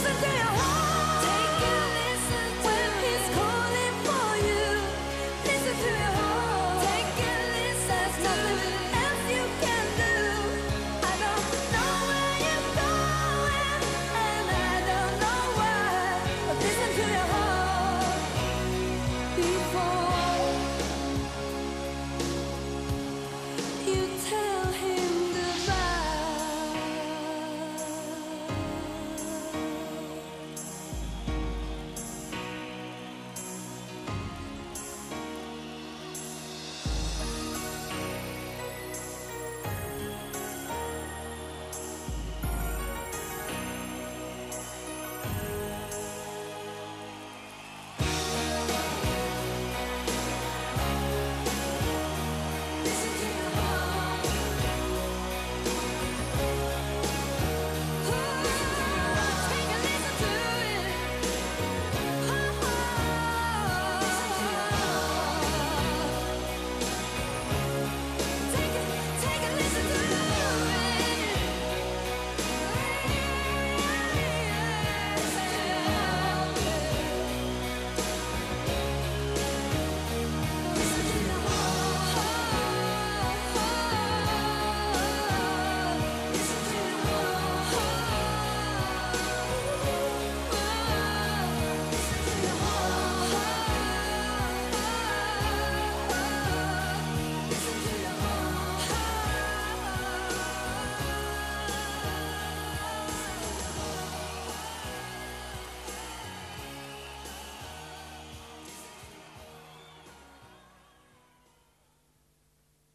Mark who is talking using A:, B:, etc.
A: It's a day of